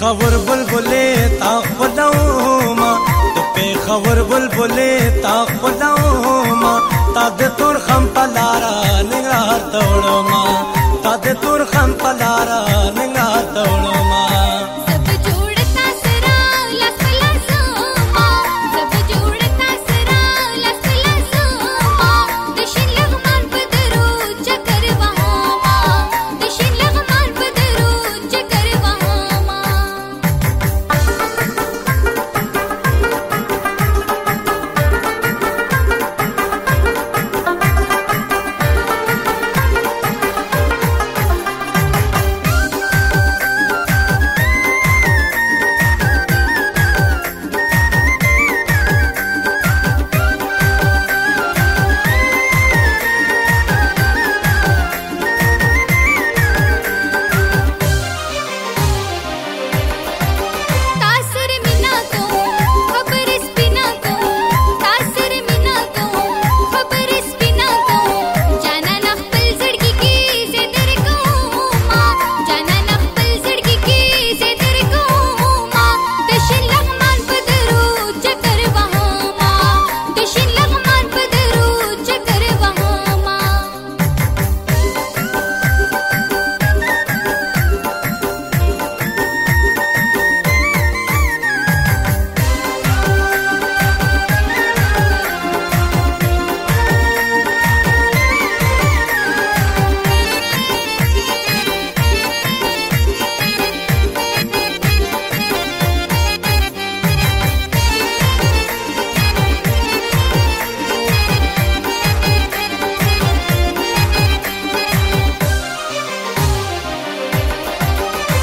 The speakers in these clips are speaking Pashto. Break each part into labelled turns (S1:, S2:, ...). S1: خبر بلبلې تا خداو ما د په خبر بلبلې تا خداو ما تا د تور خم پلارا نګار توړو ما تا د تور خم پلارا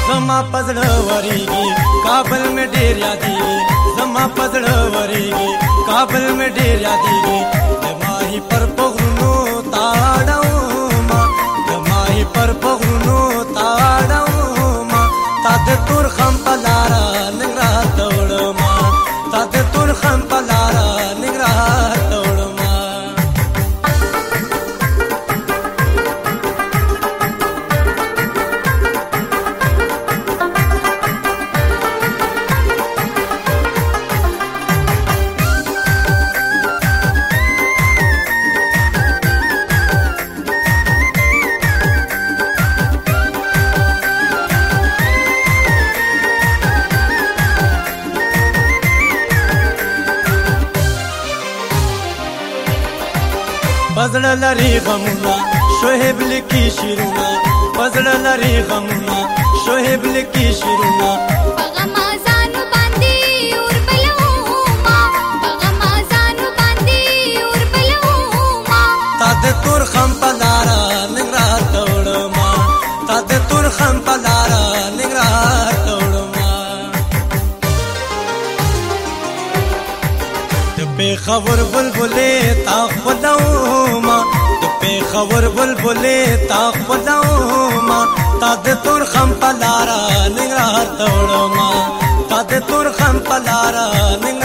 S1: زما پزړه وریږي کابل مې ډیر یادېږي زما پزړه وریږي کابل مې ډیر یادېږي د ماهي پر پغرونو تاړو ما د ماهي پر پغرونو تاړو ما تا د تور خم پلارا نن راته وړم تا د تور خم پلارا پزړه لري غمونه شوهب لکی شیرونه پزړه لري غمونه شوهب لکی شیرونه پیښور بلبلې تا خپلو ما د پیښور بلبلې تا خپلو ما تا د تور خم پلارا نګار توړو ما تا د تور خم پلارا نګار